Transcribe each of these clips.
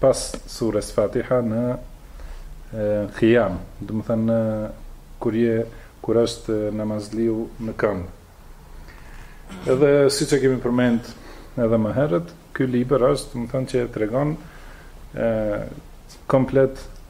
pas sures Fatiha në Qiyam, domethënë kur je kur është namazliu në këmbë. Edhe siç e kemi përmend edhe më herët, ky libër është, domethënë që e tregon ë komplet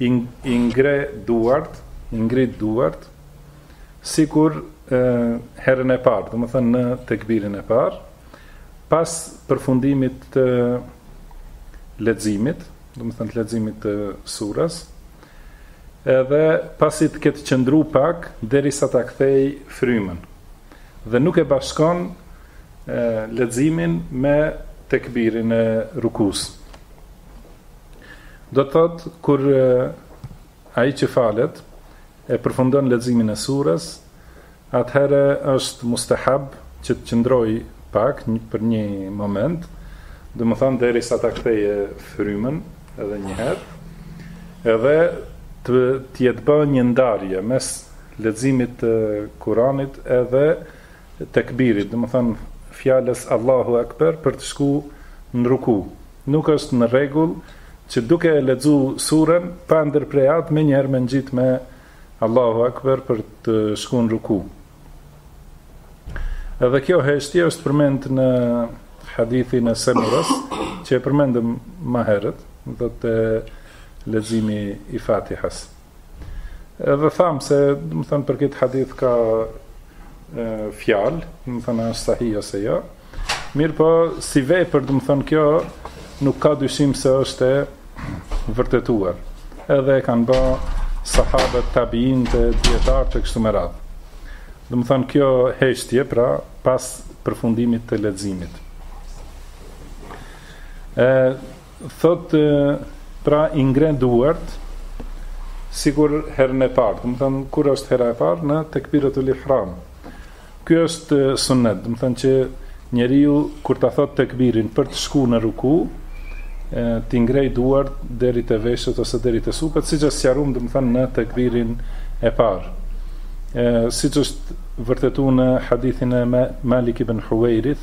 I ngre duart, i ngrit duart, sikur herën e parë, domethënë në tekbirin e parë, pas përfundimit të leximit, domethënë të leximit të surës, edhe pasi të ketë qëndru pak, derisa ta kthej frymën. Dhe nuk e bashkon leximin me tekbirin e rukusë. Do të thotë kur ai që falet e përfundon leximin e surës, atëherë është mustahab që të qëndrojë pak një, për një moment, domethënë derisa ta kthejë frymën edhe njëherë, edhe të jetë bë një ndarje mes leximit të Kuranit edhe tekbirit, domethënë fjalës Allahu Ekber për të shku në ruku. Nuk është në rregull që duke e lexu suren pa ndërpre atë menjëherë me e ngjit me Allahu Ekber për të shku në ruku. Edhe kjo heshtje është përmend në hadithin e Semurës, që e përmendëm më herët, te leximi i Fatihasë. Edhe thamë se, domethënë, për këtë hadith ka fjalë, domethënë, është sahih ose jo, mirëpo, si vepër, domethënë, kjo nuk ka dyshim se është e vërtetuar, edhe e kanë ba sahabët, tabiinët, dijetarët e kështu me radhë. Domethënë, kjo heshtje, pra, pas përfundimit të leximit. E, Thotë pra i ngre duart sikur herën e parë, domethënë kur është hera e parë në tekbiratul ihram. Ky është sunnet, domethënë që njeriu kur ta thotë tekbirin për të shkuar në ruku, t'i ngrejë duart deri te veshët ose deri te supet, siç është sqaruar domethënë në tekbirin e parë. Siç është vërtetuar në hadithin e Malik ibn Huwairith,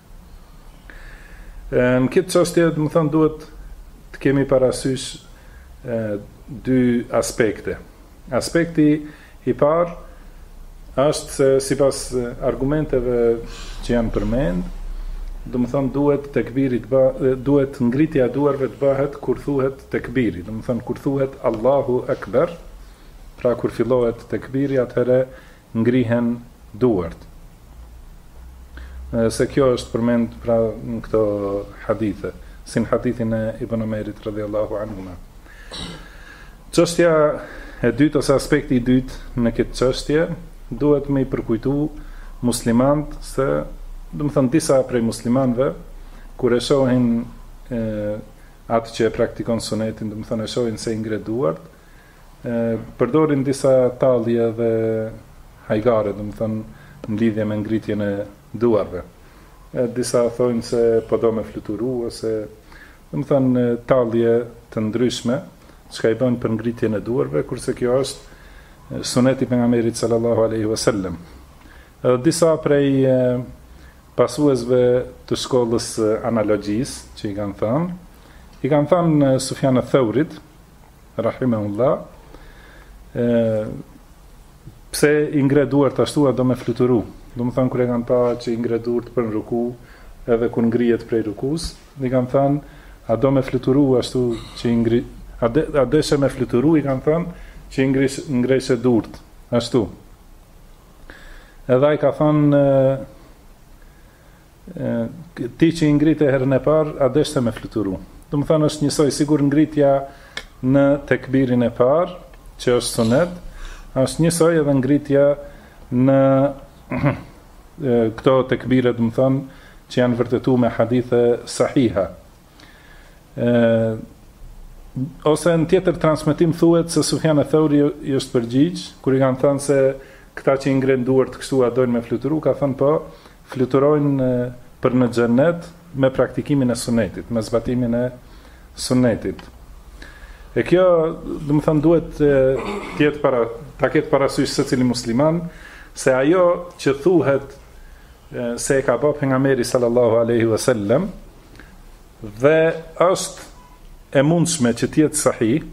Në këtë çështje, domethënë duhet të kemi parasysh dy aspekte. Aspekti i parë është se sipas argumenteve që janë përmend, domethënë duhet tekbiri, duhet ngritja e duarve të bëhet kur thuhet tekbiri, domethënë kur thuhet Allahu Akbar, pra kur fillohet tekbiri atëherë ngrihen duart. Se kjo është përmend pra në këto hadithe, si në hadithin e Ibn Omerit radhiyallahu anhuma. Çështja e dytë ose aspekti i dytë në këtë çështje duhet me i përkujtu muslimant se domethënë disa prej muslimanve kur e shohin e, atë që e praktikon sunetin domethënë e shohin se i ngre duart Përdorin disa tallje dhe hajgare, domethënë në lidhje me ngritjen e duarve. Disa thonë se po do me fluturu ose domethënë tallje të ndryshme, çka i bënë për ngritjen e duarve, kurse kjo është sunet i pejgamberit sallallahu alejhi ve selem. Edhe disa prej pasuesve të shkollës analogjisë që i kanë thënë, i kanë thënë Sufjan eth-Theurit, Rahimehullah, e, pse i ngre duart ashtu a do me fluturu? Domethënë kur e kanë pa që i ngre duart për në ruku, edhe kur ngrihet prej rukus, i kanë thënë, a do me fluturu ashtu që i ngri... A, de, a deshe me fluturu, i kanë thënë, që i ngrishe duart, ashtu. Edhe ai ka thënë, Ti që i ngrite herën e parë, a deshe me fluturu? Domethënë është njësoj, sikur ngritja në tekbirin e parë, që është sunet, është njësoj edhe ngritja në këto tekbire, domethënë, që janë vërtetu me hadithe sahiha. Ë ose në tjetër transmetim thuhet se Sufjan eth-Theuri i është përgjigj kur i kanë thënë se këta që i ngrenë duart kështu a dojnë me fluturu, ka thënë po, fluturojnë për në xhennet me praktikimin e sunetit, me zbatimin e sunetit. E kjo, domethënë, duhet të jetë para, ta ketë parasysh secili musliman, se ajo që thuhet se e ka bërë pejgamberi sallallahu alejhi ve selem, Dhe është e mundshme që të jetë sahih,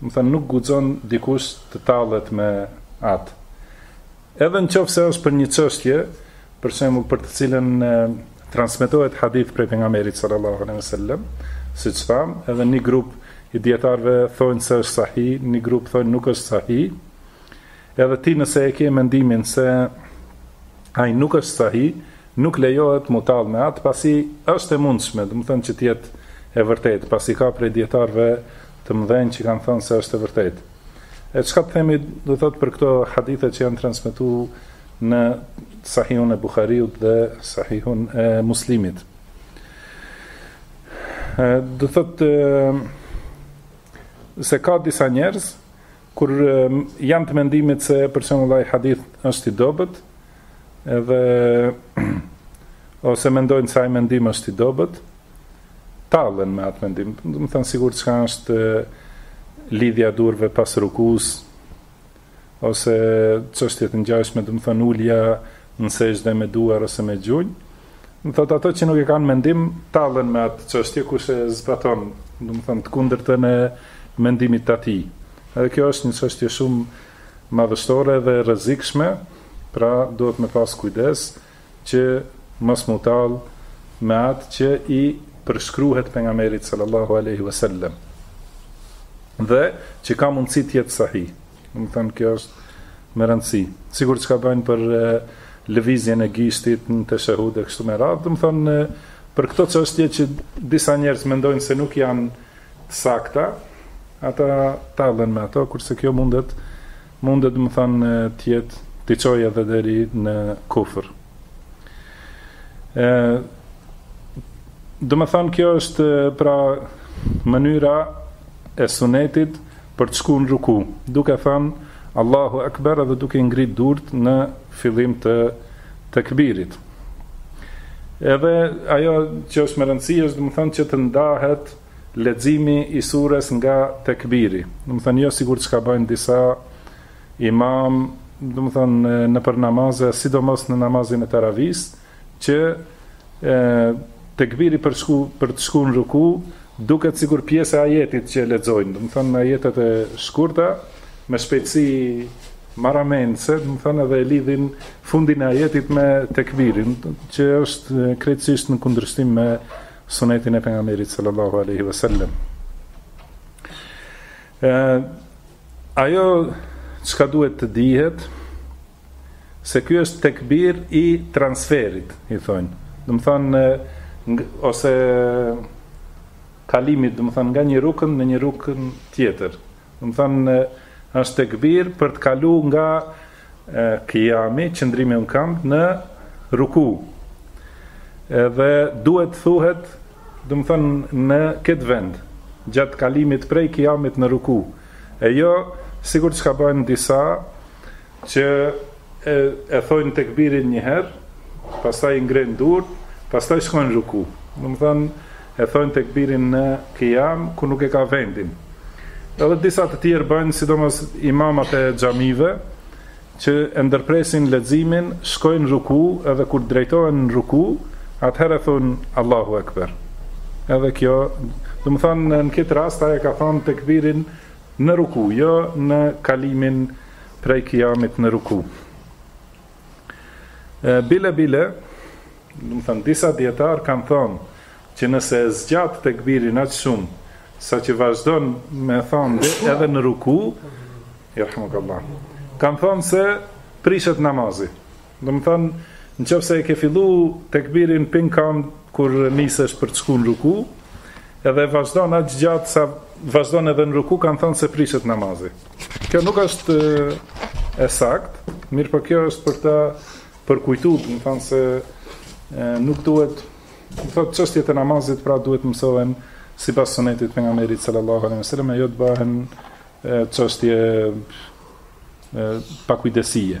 domethënë nuk guxon dikush të tallet me atë. Edhe në qoftë se është për një çështje, për shembull për të cilën e, transmetohet hadith prej pejgamberit sallallahu alejhi ve selem, siç thamë, edhe një grup i dijetarëve thonë se është sahih, një grup thonë nuk është sahih, Edhe ti nëse e ke mendimin se ai nuk është sahih, nuk lejohet mu tallë me atë, pasi është e mundshme, domethënë që të jetë e vërtetë, pasi ka prej dijetarëve të mëdhenj që kanë thënë se është e vërtetë. E çka të themi, do thotë për këto hadithe që janë transmetuar në Sahihun e Buhariut dhe Sahihun e Muslimit. Do thotë se ka disa njerëz Kur janë të mendimit se për shembull ai hadith është i dobët, edhe ose mendojnë se ai mendim është i dobët, tallen me atë mendim. Domethënë sikur çka është lidhja e durve pas rukus ose çështje të ngjashme, domethënë ulja në sexhde me duar ose me gjunjë, Domethënë ato që nuk e kanë mendim, tallen me atë çështje kush e zbaton, domethënë të kundërtën e mendimit të atij. Edhe kjo është një çështje shumë madhështore dhe rrezikshme, pra duhet me pas kujdes që mos m'u tall me atë që i përshkruhet pejgamberit sallallahu alaihi wasallam. Dhe që ka mundësi të jetë sahih. Domethënë kjo është me rëndësi. Sikur çka bëjnë për lëvizjen e gishtit në teshehud e kështu me radhë, domethënë, për këto çështje që disa njerëz mendojnë se nuk janë të sakta, ata tallen me ato, kurse kjo mundet, mundet, domethënë, të jetë, të çojë edhe deri në kufër. Domethënë, kjo është pra mënyra e sunetit, për të shku në ruku, duke thënë, Allahu Ekber edhe duke ngrit durt në fillim të tekbirit. Edhe ajo që është me rëndësi është, domethënë, që të ndahet leximi i sures nga tekbiri. Domethënë, jo sikur çka bëjnë disa imam, domethënë, nëpër namaze, sidomos në namazin e teravisë, Që tekbiri për shku për të shkuar në ruku duket sikur pjesë e ajetit që e lexojnë, domethënë ajetet e shkurta me shpejtësi marramendëse, domethënë edhe e lidhin fundin e ajetit me tekbirin, që është krejtësisht në kundërshtim me sunetin e pejgamberit sallallahu alaihi wasallam. Ë ajo çka duhet të dihet, se ky është tekbir i transferit, i thonë. Domethënë ose kalimit, domethënë nga një rukn në një rukn tjetër. Domethënë është tekbir për të kalu nga kijami, qëndrimi në kamb në ruku. Edhe duhet të thuhet, domethënë në këtë vend, gjatë kalimit prej kijamit në ruku. E jo sikur çka bëjnë disa që e, e thojnë tekbirin njëherë, pastaj ngrenë durt, pastaj shkojnë në ruku. Domethënë, e thojnë tekbirin në kijam, ku nuk e ka vendin. Edhe disa të tjerë bëjnë, sidomos imamat e xhamive, që e ndërpresin leximin, shkojnë në ruku, edhe kur drejtohen në ruku, atëherë e thonë Allahu Ekber. Edhe kjo, domethënë, në këtë rast, ai e ka thënë tekbirin Në ruku, jo në kalimin prej kijamit në ruku. Bile bile, domethënë disa dijetarë kanë thonë që nëse e zgjat tekbirin aq shumë sa që vazhdon me thonë edhe në ruku, jerhamukallah. Kanë thonë se prishet namazi. Domethënë, në qoftë se e ke fillu tekbirin prej kur nisesh për të shku në ruku, edhe vazhdon aq gjatë sa vazhdon edhe në ruku, kanë thonë se prishet namazi. Kjo nuk është e saktë, mirëpo po kjo është për të përkujtu, domethënë se e, nuk duhet, thotë çështjet e namazit, pra duhet mësohen sipas sunetit të pejgamberit sallallahu alejhi ve sellem, e jo të bëhen çështje pakujdesie.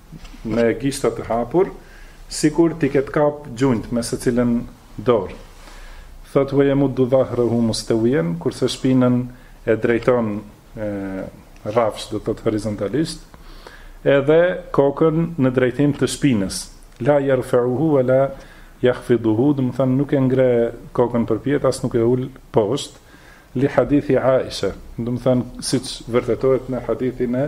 me gishtat të hapur, sikur t'i ketë kap gjunjtë me secilën dorë. Thotë wa yamuddu dhahrahu mustawiyan, kurse shpinën e drejton rrafsh, do thotë horizontalisht, edhe kokën në drejtim të shpinës. La yarfa'uhu wa la yakhfiduhu, domethonë nuk e ngre kokën përpjetë as nuk e ul poshtë. Li hadithi Aisha, domethonë siç vërtetohet në hadithin e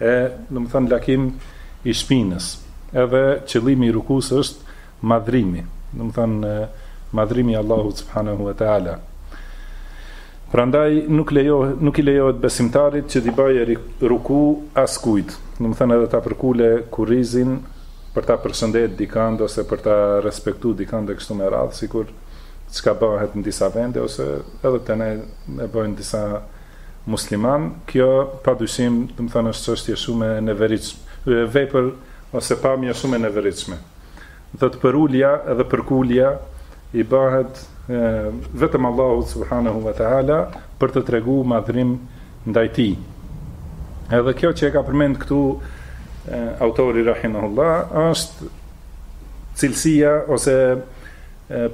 e domethënë lakim i shpinës edhe qëllimi i rukus është madhrimi domethënë madhrimi i Allahut subhanehu e teala prandaj nuk lejohet nuk i lejohet besimtarit që t'i bajë ruku askujt domethënë edhe ta përkule kurrizin për ta përshëndet dikand ose për ta respektu dikand e kështu me radhë sikur çka bëhet në disa vende ose edhe te ne e bëjnë disa muslimanë, kjo pa dyshim, domethonë është çështje shumë e neveritshme, vepër ose pamje shumë e neveritshme. Do thotë përulja edhe përkulja i bëhet e, vetëm Allahut subhanahu wa taala për të tregu madhrim ndaj tij. Edhe kjo që e ka përmend këtu autori rahimahullah është cilësia ose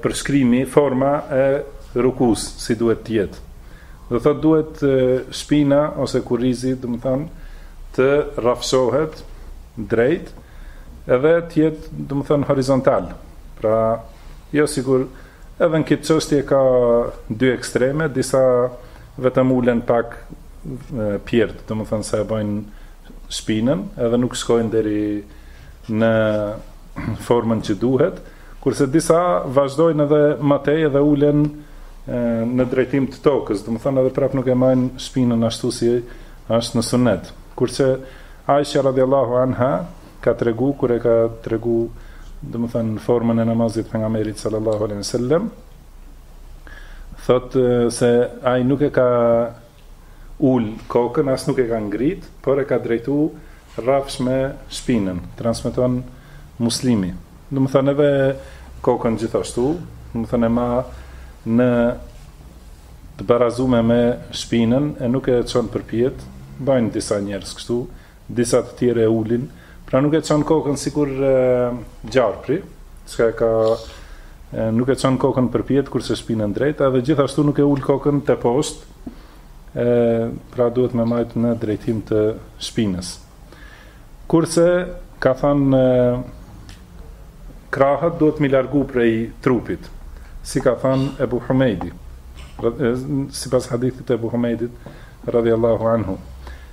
përshkrimi, forma e rukus si duhet të jetë. Dhe thotë duhet shpina ose kurrizi domethonë të rrafshohet drejt edhe të jetë domethonë horizontal. Pra jo sikur edhe në këtë çështje ka dy ekstreme, disa vetëm ulen pak pjerrët, domethonë se e bëjnë shpinën edhe nuk shkojnë deri në formën që duhet. Kurse disa vazhdojnë edhe ma tej dhe ulen në drejtim të tokës, domethonë edhe prapë nuk e majnë shpinën ashtu si është në sunnet. Kurse Aisha radhiyallahu anha ka tregu kur e ka tregu domethonë formën e namazit të pejgamberit sallallahu alaihi wasallam thotë se ai nuk e ka ul kokën, as nuk e ka ngrit, por e ka drejtu rrafsh me shpinën, transmeton Muslimi. Domethënë edhe kokën gjithashtu, domethënë e ma në të barazume me shpinën e nuk e çon përpjetë, bajnë disa njerëz kështu, Disa të tjerë e ulin. Pra nuk e çon kokën sikur gjarpri, çka nuk e çon kokën përpjet kurse shpinën drejt, edhe gjithashtu nuk e ul kokën te poshtë. Ë pra duhet me majt në drejtim të shpinës. Kurse ka thënë krahët duhet mi largu prej trupit. Si ka thënë Ebu Humejdi, sipas hadithit të Ebu Humejdi, radhi Allahu anhu.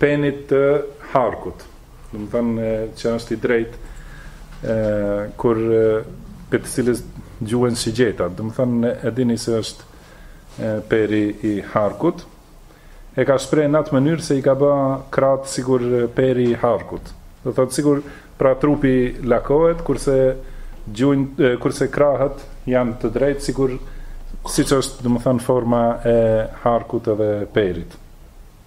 penit të harkut, domethënë që është i drejtë ë kur prej të cilës gjuhen shigjeta, domethënë e dini se është e, peni i harkut. E ka shpreh në atë mënyrë se i ka bë krahët sikur peni i harkut. Do thotë sikur pra trupi lakohet kurse gjunjt kurse krahët janë të drejtë sikur siç është, domethënë forma e harkut edhe penit.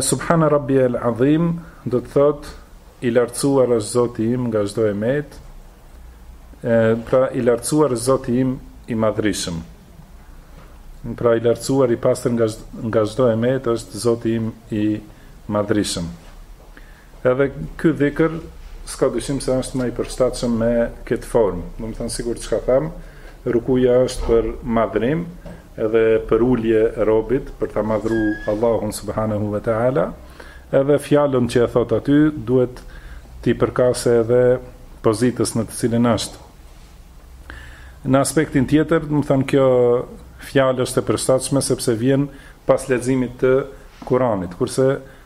Subhana Rabbi el Adhim do të thotë i lartësuar është Zoti im nga çdo e metë. Pra i lartësuar është Zoti im i madhrishëm. Pra i lartësuar i pastër nga çdo e metë është Zoti im i madhrishëm. Edhe ky dhikr s'ka dyshim se është më i përshtatshëm me këtë formë. Domethënë sikur çka thamë, rukuja është për madhrim edhe për ulje e robit, për ta madhru Allahun subhanahu wa taala. Edhe fjalën që e thotë aty duhet t'i përkasë edhe pozitës në të cilën është. Në aspektin tjetër, domethënë kjo fjalë është e përshtatshme sepse vjen pas leximit të Kuranit, kurse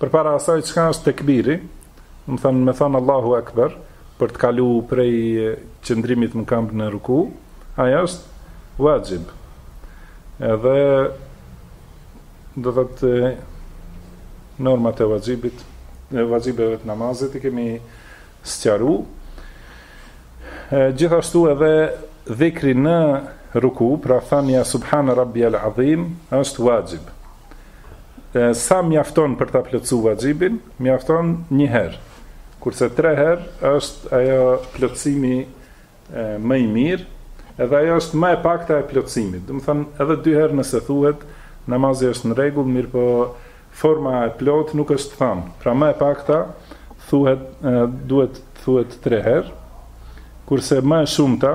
Përpara asaj çka është tekbiri, domethënë me thënë Allahu Akbar, për të kalu prej qëndrimit në kambë në ruku, ajo është vaxhib. Edhe dhe dhe normat e vaxhibit, e vaxhibeve të namazit, i kemi sqaru. Gjithashtu edhe dhikri në ruku, pra thënja Subhanë Rabbi Al-Adhim, është vaxhib. sa mjafton për ta plotësuar vaxhibin, mjafton një herë. Kurse tre herë është ajo plotësimi më i mirë, edhe ajo është më e pakta e plotësimit. Domethënë edhe dy herë nëse thuhet namazi është në rregull, mirëpo forma e plotë nuk është thënë. Pra më e pakta thuhet duhet thuhet tre herë. Kurse më e shumta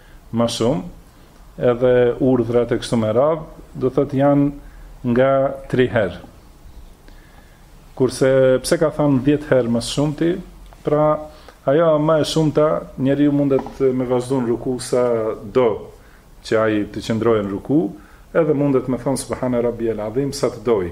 më shumë, edhe urdhrat e kështu me radhë, do të thotë janë nga tri herë. Kurse pse ka thënë 10 herë më shumti, pra ajo më e shumta njeriu mundet me vazhdon ruku sa do që ai të qëndrojë në ruku, edhe mundet me thon subhana rabbi el adhim sa të doj.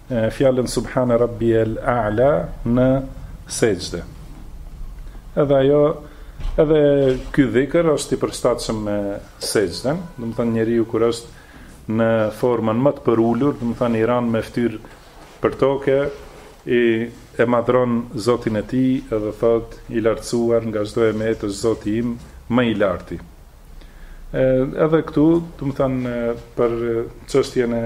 fjalën Subhane Rabbi el A'la në sexhde. Edhe ajo, edhe ky dhikër është i përshtatshëm me sexhden, domethënë njeriu kur është në formën më të përulur, domethënë i ranë me ftyrë për toke, i e madhëron Zotin e tij edhe thot i lartësuar nga çdo e metë është Zoti im më i larti. Edhe këtu, domethënë për çështjen e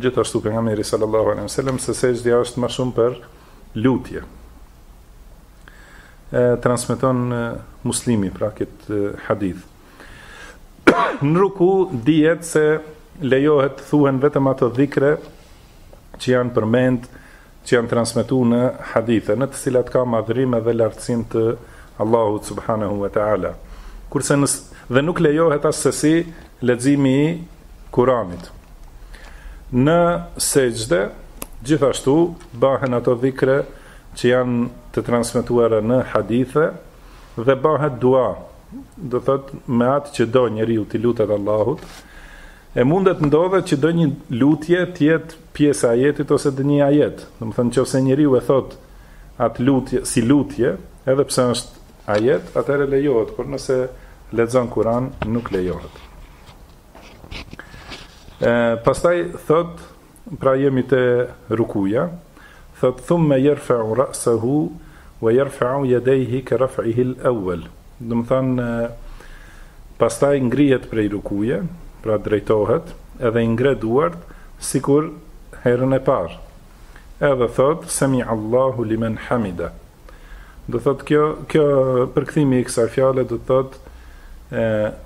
Gjithashtu pejgamberi sallallahu alejhi ve sellem se sexhdja është më shumë për lutje. E transmeton Muslimi pra kët hadith. Në ruku dihet se lejohet të thuhen vetëm ato dhikre që janë përmend që janë transmetuar në hadithe, në të cilat ka madhërim dhe lartësim të Allahut subhanehu ve teala. Kurse dhe nuk lejohet assesi leximi i Kuranit. Në sexhde gjithashtu bëhen ato dhikre që janë të transmetuara në hadithe dhe bëhet dua, do thot me atë që do njeriu i lutet Allahut. E mundet ndodhet që një lutje të jetë pjesë e ajetit ose edhe një ajet, domethënë qoftë se njeriu e thotë atë lutje si lutje, edhe pse është ajet, atëherë lejohet, por nëse lexon Kur'an nuk lejohet. E pastaj thot, pra jemi te rukuja, Thotë thumme jerfe'u ra'sehu wa jerfe'u jedejhi ke raf'ihil ewwel. Domethënë pastaj ngrihet prej rukuje, pra drejtohet, edhe i ngre duart sikur herën e parë. Edhe thotë semi'allahu limen hamida. Do thotë kjo kjo përkthimi i kësaj fjale do të thotë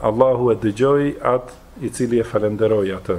Allahu e dëgjoi atë i cili e falënderoi atë.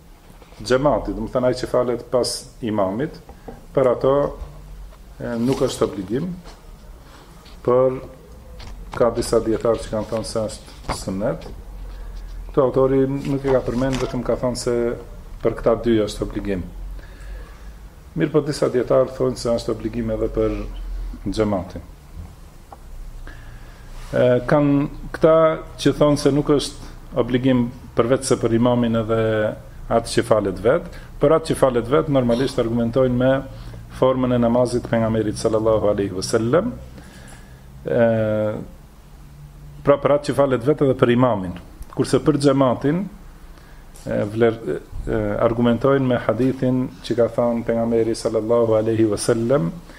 Xhemati, domethënë ai që falet pas imamit, për ato nuk është obligim, por ka disa dijetarë që kanë thënë se është sunnet. Këtu autori nuk e ka përmendur, vetëm ka thënë se për këta dy është obligim. Mirëpo disa dijetarë thonë se është obligim edhe për xhematin. Kanë këta që thonë se nuk është obligim përveç se për imamin edhe atë që falet vetë, për atë që falet vetë normalisht argumentojnë me formën e namazit të pejgamberit sallallahu aleyhi vësallem, pra për atë që falet vetë edhe për imamin, kurse për xhematin vlen, argumentojnë me hadithin që ka thonë pejgamberi sallallahu aleyhi vësallem,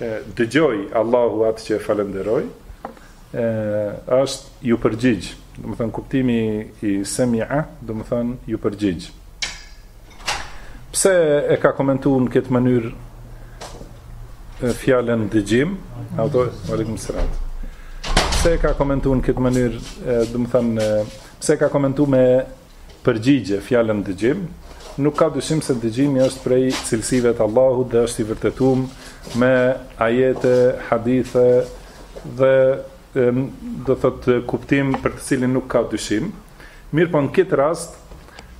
e dëgjoi Allahu atë që e falënderoi, e është iu përgjigj. Domethënë kuptimi i semi'a, domethënë iu përgjigj. Pse e ka komentu në këtë mënyrë fjalën dëgjim? Autori, alaykum salam. Pse e ka komentu në këtë mënyrë, domethënë pse e ka komentu me përgjigje fjalën dëgjim, nuk ka dyshim se dëgjimi është prej cilësive të Allahut dhe është i vërtetuar me ajete, hadithe dhe do të thotë kuptim për të cilin nuk ka dyshim. Mirpo në këtë rast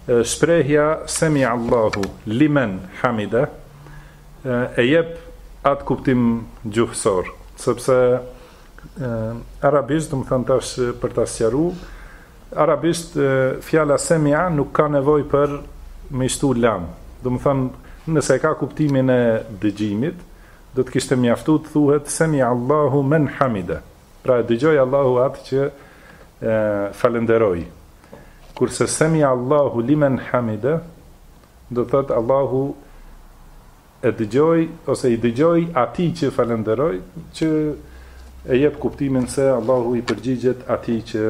shprehja semi Allahu limen hamida e jep atë kuptim gjuhësor, sepse arabisht domethënë tash për ta sqaru Arabisht fjala semi'a nuk ka nevojë për me i shtu lam. Domethënë, nëse e ka kuptimin e dëgjimit, do të kishte mjaftu të thuhet semi'a Allahu men hamide. Pra dëgjoi Allahu atë që e falënderoi. Kurse semi'a Allahu limen hamide, do të thotë Allahu E dëgjoi ose i dëgjoi atij që falënderoi që e jep kuptimin se Allahu i përgjigjet atij që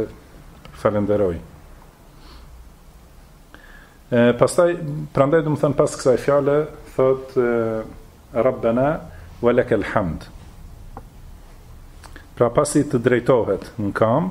falënderoi. E pastaj prandaj domethënë pas kësaj fjale thot Rabbana wa lakal hamd. Pra pasi të drejtohet në kam,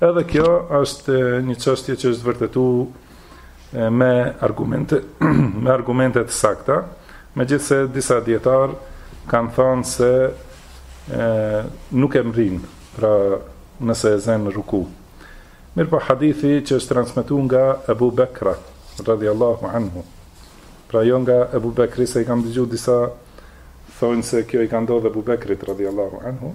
Edhe kjo është një çështje që është vërtetu me argumente, me argumente të sakta, me gjithë se disa dijetarë kanë thonë se e, nuk e mrrin, pra nëse e zenë në ruku. Mirëpo, hadithi që është transmitu nga Ebu Bekra, radhi Allahu anhu, pra jo nga Ebu Bekri, se i kam dëgju disa thonë se kjo i ka ndodhë Ebu Bekrit, radhi Allahu anhu,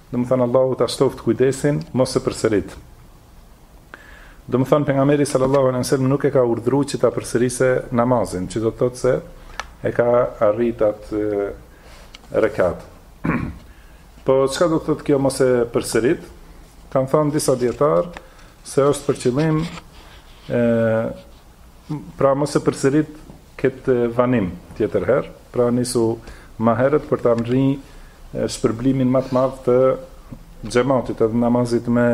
Domethënë Allahu ta shtoftë kujdesin, mos e përsërit. Domethënë pejgamberi sallallahu alejhi wasallam nuk e ka urdhru që ta përsërisë namazin, që do të thotë se e ka arrit atë rekat. po çka do të thotë kjo mos e përsërit? Kan thënë disa dijetarë se është për qëllim ë pra mos e përsërit këtë vanim tjetër herë, pra nisu ma herët për ta mri shpërblimin më të madh të xhamatit edhe namazit me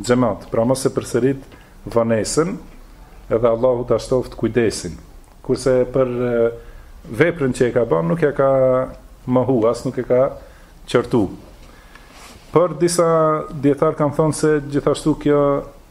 xhamat. Pra mos e përsërit vonesën, edhe Allahu ta shtoftë kujdesin. Kurse për veprën që e ka bën nuk e ka mohu, as nuk e ka qortu. Por disa dijetarë kanë thënë se gjithashtu kjo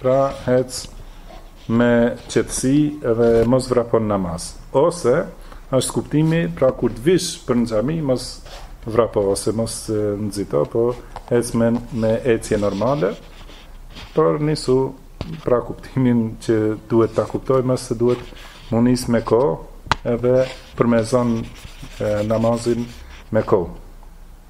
Pra ec me qetësi dhe mos vrapo në namaz. Ose është kuptimi, pra kur të vish për në xhami, mos vrapo ose mos nxito, po ec me me ecje normale. Por nisu pra kuptimin që duhet ta kuptojmë se duhet m'u nis me kohë edhe për me zanë namazin me kohë.